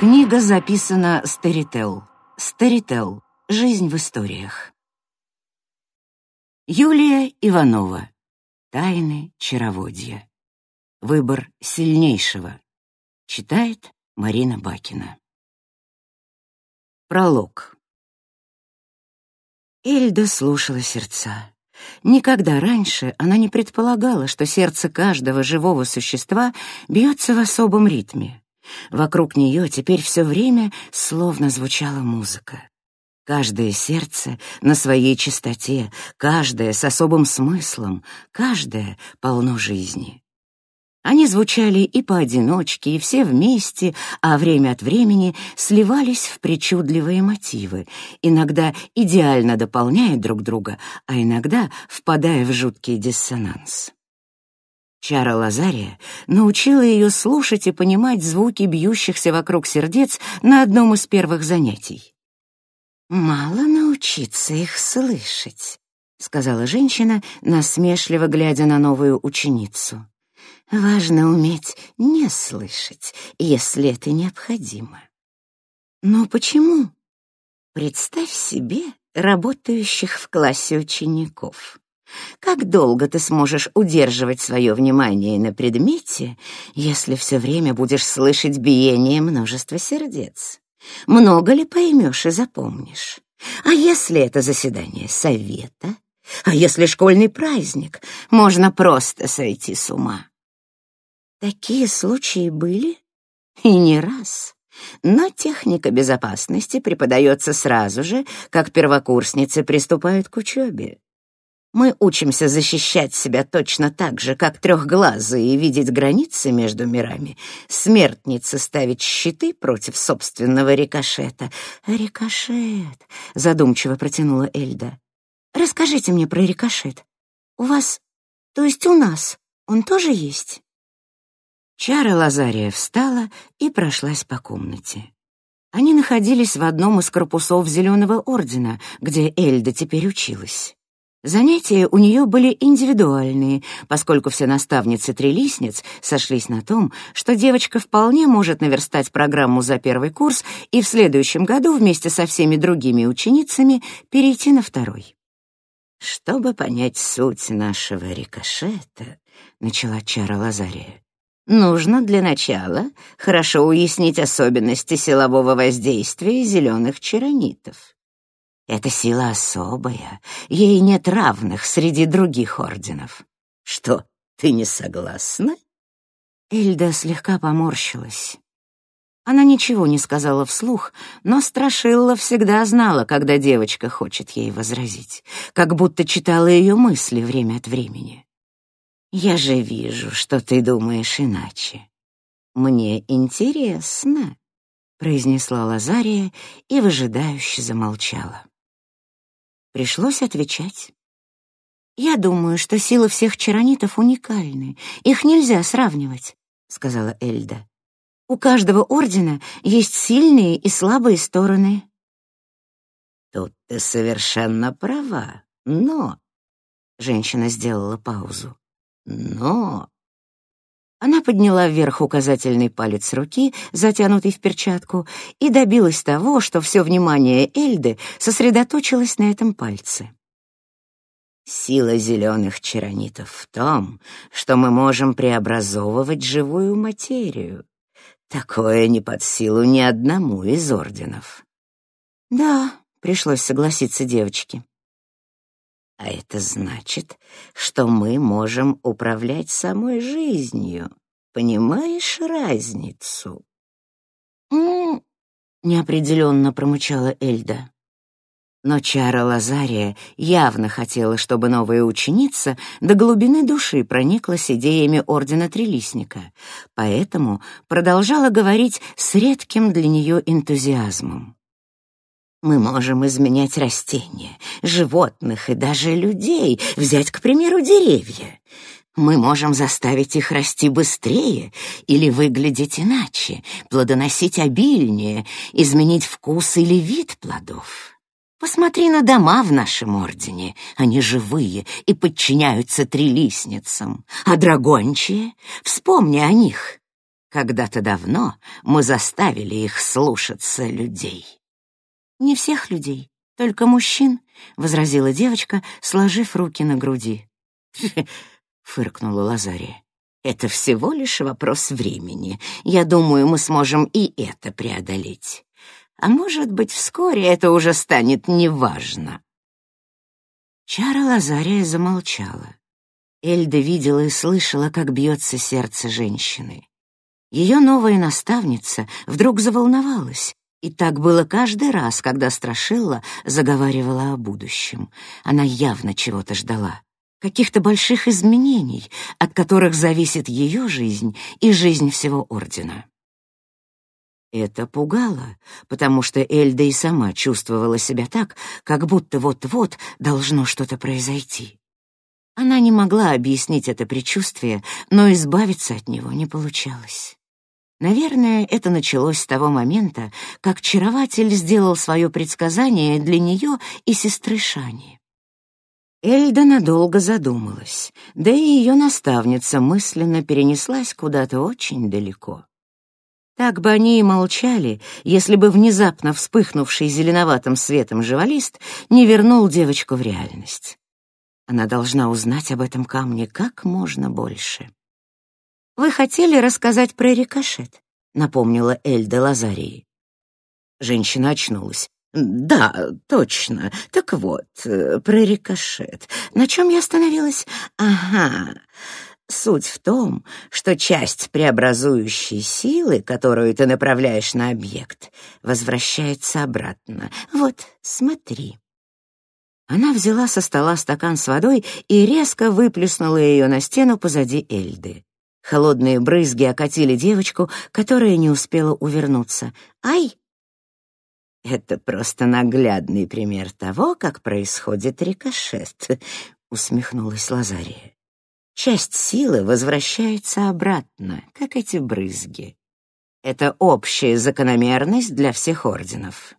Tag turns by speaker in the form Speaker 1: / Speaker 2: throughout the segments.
Speaker 1: Книга записана Старител. Старител. Жизнь в историях. Юлия Иванова. Тайны чароводья. Выбор сильнейшего. Читает Марина Бакина. Пролог. Эльда слушала сердца. Никогда раньше она не предполагала, что сердце каждого живого существа бьется в особом ритме. Вокруг нее теперь все время словно звучала музыка. Каждое сердце на своей чистоте, каждое с особым смыслом, каждое полно жизни. Они звучали и поодиночке, и все вместе, а время от времени сливались в причудливые мотивы, иногда идеально дополняя друг друга, а иногда впадая в жуткий диссонанс. Чара Лазария научила ее слушать и понимать звуки бьющихся вокруг сердец на одном из первых занятий. «Мало научиться их слышать», — сказала женщина, насмешливо глядя на новую ученицу. «Важно уметь не слышать, если это необходимо». «Но почему?» «Представь себе работающих в классе учеников. Как долго ты сможешь удерживать свое внимание на предмете, если все время будешь слышать биение множества сердец? Много ли поймешь и запомнишь? А если это заседание совета? А если школьный праздник? Можно просто сойти с ума. Такие случаи были? И не раз. Но техника безопасности преподается сразу же, как первокурсницы приступают к учебе. Мы учимся защищать себя точно так же, как трехглазые, и видеть границы между мирами. Смертницы ставить щиты против собственного рикошета. «Рикошет», — задумчиво протянула Эльда. «Расскажите мне про рикошет. У вас, то есть у нас, он тоже есть?» Чара Лазария встала и прошлась по комнате. Они находились в одном из корпусов Зеленого Ордена, где Эльда теперь училась. Занятия у нее были индивидуальные, поскольку все наставницы трилистниц сошлись на том, что девочка вполне может наверстать программу за первый курс и в следующем году вместе со всеми другими ученицами перейти на второй. «Чтобы понять суть нашего рикошета», — начала Чара Лазария, «нужно для начала хорошо уяснить особенности силового воздействия зеленых чаронитов. Эта сила особая, ей нет равных среди других орденов. Что, ты не согласна?» Эльда слегка поморщилась. Она ничего не сказала вслух, но Страшилла всегда знала, когда девочка хочет ей возразить, как будто читала ее мысли время от времени. «Я же вижу, что ты думаешь иначе. Мне интересно», — произнесла Лазария и выжидающе замолчала. Пришлось отвечать. «Я думаю, что силы всех чаронитов уникальны. Их нельзя сравнивать», — сказала Эльда. «У каждого ордена есть сильные и слабые стороны». «Тут ты совершенно права, но...» Женщина сделала паузу. «Но...» Она подняла вверх указательный палец руки, затянутый в перчатку, и добилась того, что все внимание Эльды сосредоточилось на этом пальце. Сила зеленых чаронитов в том, что мы можем преобразовывать живую материю. Такое не под силу ни одному из орденов. Да, пришлось согласиться девочке. А это значит, что мы можем управлять самой жизнью. Понимаешь разницу? «М-м-м», неопределенно промычала Эльда. Но Чара Лазария явно хотела, чтобы новая ученица до глубины души прониклась идеями Ордена Трилистника, поэтому продолжала говорить с редким для нее энтузиазмом. Мы можем изменять растения, животных и даже людей, взять, к примеру, деревья. Мы можем заставить их расти быстрее или выглядеть иначе, плодоносить обильнее, изменить вкус или вид плодов. Посмотри на дома в нашем ордене. Они живые и подчиняются трилистницам. А драгончие? Вспомни о них. Когда-то давно мы заставили их слушаться людей».
Speaker 2: «Не всех людей, только мужчин», — возразила девочка, сложив руки на груди.
Speaker 1: фыркнула Лазария. «Это всего лишь вопрос времени. Я думаю, мы сможем и это преодолеть. А может быть, вскоре это уже станет неважно». Чара Лазария замолчала. Эльда видела и слышала, как бьется сердце женщины. Ее новая наставница вдруг заволновалась, и так было каждый раз, когда Страшилла заговаривала о будущем. Она явно чего-то ждала каких-то больших изменений, от которых зависит ее жизнь и жизнь всего Ордена. Это пугало, потому что Эльда и сама чувствовала себя так, как будто вот-вот должно что-то произойти. Она не могла объяснить это предчувствие, но избавиться от него не получалось. Наверное, это началось с того момента, как чарователь сделал свое предсказание для нее и сестры Шани. Эльда надолго задумалась, да и ее наставница мысленно перенеслась куда-то очень далеко. Так бы они и молчали, если бы внезапно вспыхнувший зеленоватым светом живалист не вернул девочку в реальность. Она должна узнать об этом камне как можно больше. «Вы хотели рассказать про рикошет?» — напомнила Эльда Лазарии. Женщина очнулась. «Да, точно. Так вот, э, про рикошет. На чем я остановилась? Ага. Суть в том, что часть преобразующей силы, которую ты направляешь на объект, возвращается обратно. Вот, смотри». Она взяла со стола стакан с водой и резко выплеснула ее на стену позади Эльды. Холодные брызги окатили девочку, которая не успела увернуться. «Ай!» Это просто наглядный пример того, как происходит рикошет, усмехнулась Лазария. Часть силы возвращается обратно, как эти брызги. Это общая закономерность для всех орденов.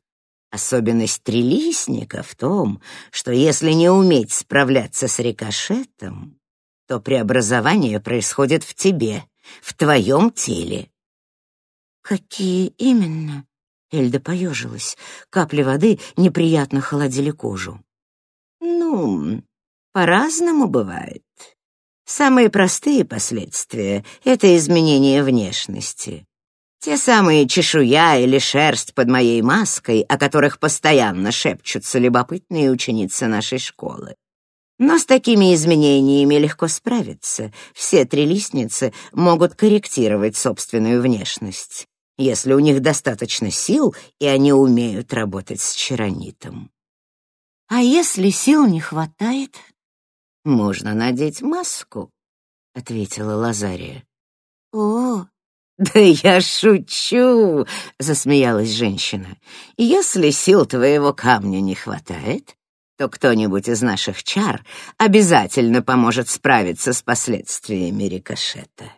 Speaker 1: Особенность трилистника в том, что если не уметь справляться с рикошетом, то преобразование происходит в тебе, в твоем теле.
Speaker 2: Какие именно? Эльда поежилась. Капли воды неприятно холодили кожу.
Speaker 1: «Ну, по-разному бывает. Самые простые последствия — это изменение внешности. Те самые чешуя или шерсть под моей маской, о которых постоянно шепчутся любопытные ученицы нашей школы. Но с такими изменениями легко справиться. Все трилистницы могут корректировать собственную внешность если у них достаточно сил, и они умеют работать с чаронитом.
Speaker 2: А если сил не хватает?
Speaker 1: Можно надеть маску, — ответила Лазария.
Speaker 2: О,
Speaker 1: «Да я шучу!» — засмеялась женщина. «Если сил твоего камня не хватает, то кто-нибудь из наших чар обязательно поможет справиться с последствиями рикошета».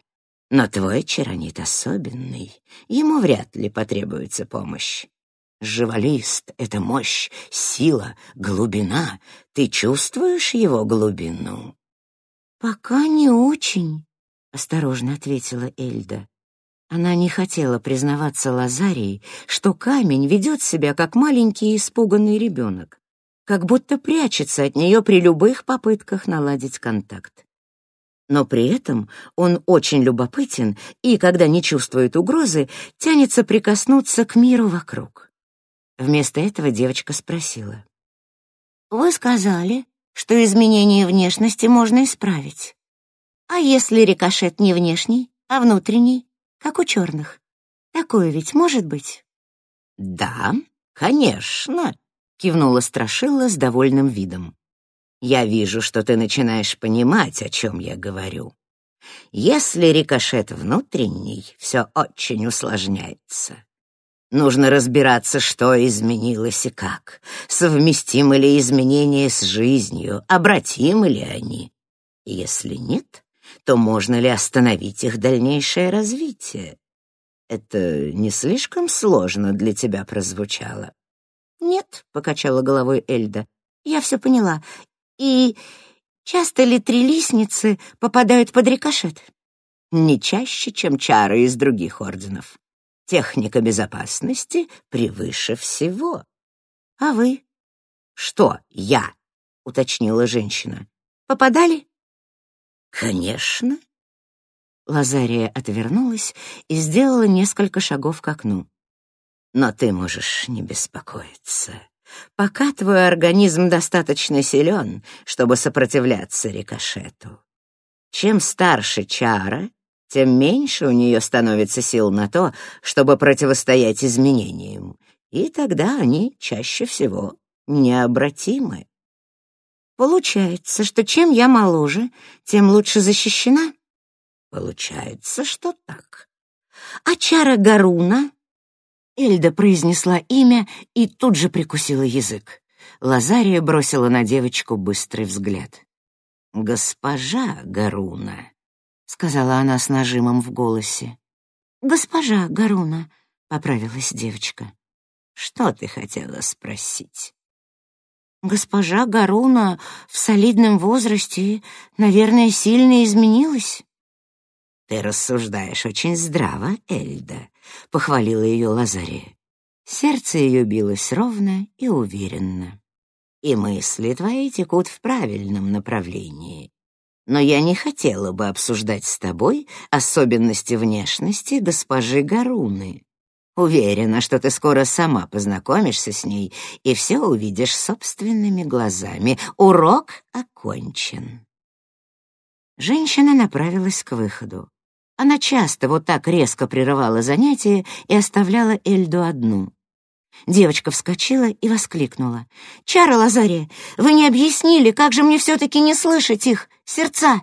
Speaker 1: Но твой чаронит особенный, ему вряд ли потребуется помощь. Живалист — это мощь, сила, глубина. Ты чувствуешь его глубину?
Speaker 2: «Пока не очень», — осторожно ответила Эльда. Она не хотела признаваться Лазарии, что камень ведет себя как маленький испуганный ребенок, как будто прячется от нее при любых попытках наладить контакт но при этом он очень любопытен и, когда не чувствует угрозы, тянется прикоснуться к миру вокруг. Вместо этого девочка спросила. «Вы сказали, что изменение внешности можно исправить. А если рикошет не внешний, а внутренний, как у черных? Такое ведь может быть?»
Speaker 1: «Да, конечно», — кивнула Страшила с довольным видом. Я вижу, что ты начинаешь понимать, о чем я говорю. Если рикошет внутренний, все очень усложняется. Нужно разбираться, что изменилось и как. Совместимы ли изменения с жизнью, обратимы ли они. Если нет, то можно ли остановить их дальнейшее развитие? Это не слишком сложно для тебя прозвучало?
Speaker 2: «Нет», — покачала головой Эльда, — «я все поняла. И часто ли трилистницы попадают под рикошет?
Speaker 1: не чаще, чем чары из других орденов. Техника безопасности превыше всего. А вы? Что я? уточнила женщина. Попадали? Конечно. Лазария отвернулась и сделала несколько шагов к окну. Но ты можешь не беспокоиться. Пока твой организм достаточно силен, чтобы сопротивляться рикошету. Чем старше чара, тем меньше у нее становится сил на то, чтобы противостоять изменениям, и тогда они чаще всего необратимы. Получается, что чем я моложе, тем лучше защищена? Получается, что так. А чара Гаруна? Эльда произнесла имя и тут же прикусила язык. Лазария бросила на девочку быстрый взгляд. «Госпожа Гаруна», — сказала она с нажимом в голосе. «Госпожа Гаруна», — поправилась девочка. «Что ты хотела спросить?» «Госпожа Гаруна в солидном возрасте, наверное, сильно изменилась?» «Ты рассуждаешь очень здраво, Эльда», — похвалила ее Лазария. Сердце ее билось ровно и уверенно и мысли твои текут в правильном направлении. Но я не хотела бы обсуждать с тобой особенности внешности госпожи Гаруны. Уверена, что ты скоро сама познакомишься с ней и все увидишь собственными глазами. Урок окончен. Женщина направилась к выходу. Она часто вот так резко прерывала занятия и оставляла Эльду одну. Девочка вскочила и воскликнула. «Чара Лазария, вы не объяснили, как же мне все-таки не слышать их, сердца?»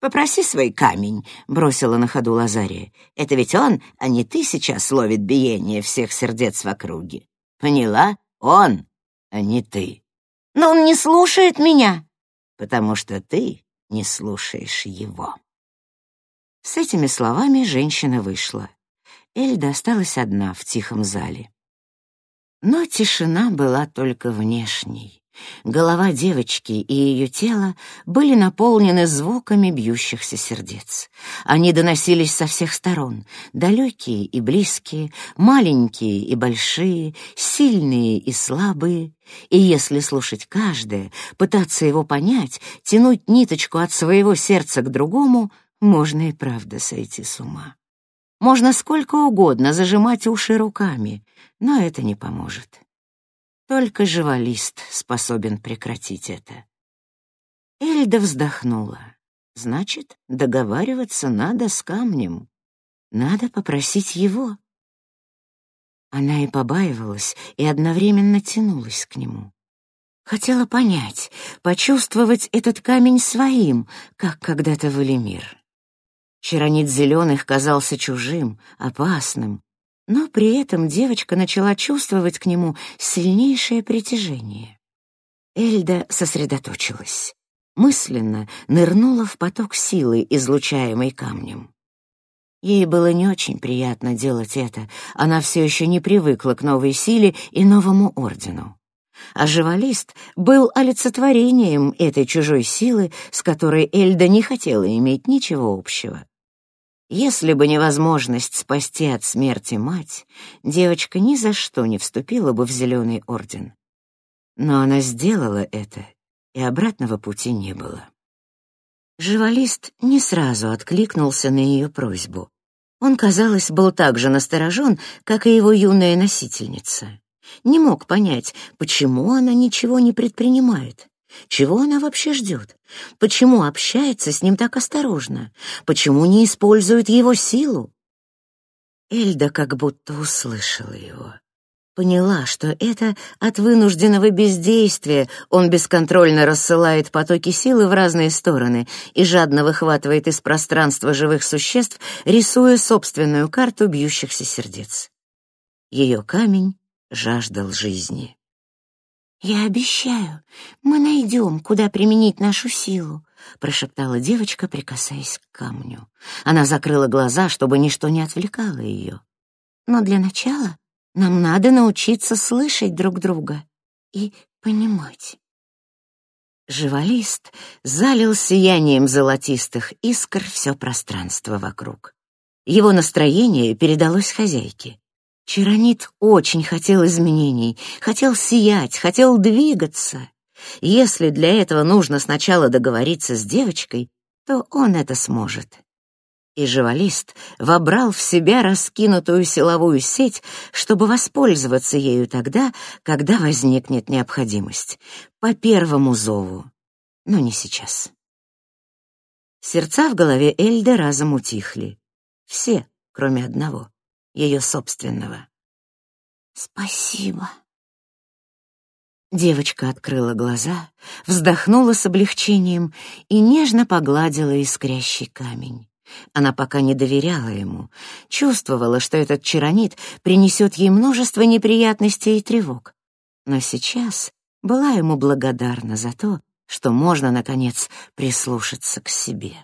Speaker 1: «Попроси свой камень», — бросила на ходу Лазария. «Это ведь он, а не ты сейчас ловит биение всех сердец в округе. Поняла? Он, а не ты». «Но он не слушает меня». «Потому что ты не слушаешь его». С этими словами женщина вышла. Эльда осталась одна в тихом зале. Но тишина была только внешней. Голова девочки и ее тело были наполнены звуками бьющихся сердец. Они доносились со всех сторон, далекие и близкие, маленькие и большие, сильные и слабые. И если слушать каждое, пытаться его понять, тянуть ниточку от своего сердца к другому, можно и правда сойти с ума. Можно сколько угодно зажимать уши руками, но это не поможет. Только живалист способен прекратить это. Эльда вздохнула. Значит, договариваться надо с камнем. Надо попросить его. Она и побаивалась, и одновременно тянулась к нему. Хотела понять, почувствовать этот камень своим, как когда-то Валимир. Чаронит зеленых казался чужим, опасным, но при этом девочка начала чувствовать к нему сильнейшее притяжение. Эльда сосредоточилась. Мысленно нырнула в поток силы, излучаемой камнем. Ей было не очень приятно делать это, она все еще не привыкла к новой силе и новому ордену. А живалист был олицетворением этой чужой силы, с которой Эльда не хотела иметь ничего общего. Если бы невозможность спасти от смерти мать, девочка ни за что не вступила бы в Зеленый Орден. Но она сделала это, и обратного пути не было. Живалист не сразу откликнулся на ее просьбу. Он, казалось, был так же насторожен, как и его юная носительница. Не мог понять, почему она ничего не предпринимает. Чего она вообще ждет? Почему общается с ним так осторожно? Почему не использует его силу? Эльда как будто услышала его. Поняла, что это от вынужденного бездействия он бесконтрольно рассылает потоки силы в разные стороны и жадно выхватывает из пространства живых существ, рисуя собственную карту бьющихся сердец. Ее камень жаждал жизни. «Я обещаю, мы найдем, куда применить нашу силу», — прошептала девочка, прикасаясь к камню. Она закрыла глаза, чтобы ничто не отвлекало ее. «Но для начала нам надо научиться слышать друг друга и понимать». Живолист залил сиянием золотистых искр все пространство вокруг. Его настроение передалось хозяйке. Чаронит очень хотел изменений, хотел сиять, хотел двигаться. Если для этого нужно сначала договориться с девочкой, то он это сможет. И живолист вобрал в себя раскинутую силовую сеть, чтобы воспользоваться ею тогда, когда возникнет необходимость, по первому зову, но не сейчас. Сердца в голове Эльды разом утихли. Все, кроме одного, ее собственного.
Speaker 2: «Спасибо».
Speaker 1: Девочка открыла глаза, вздохнула с облегчением и нежно погладила искрящий камень. Она пока не доверяла ему, чувствовала, что этот чаронит принесет ей множество неприятностей и тревог. Но сейчас была ему благодарна за то, что можно, наконец, прислушаться к себе.